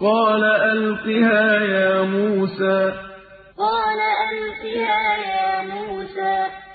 قَالَ أَلْقِهَا يَا مُوسَىٰ. قَالَ أَلْقِهَا يَا مُوسَىٰ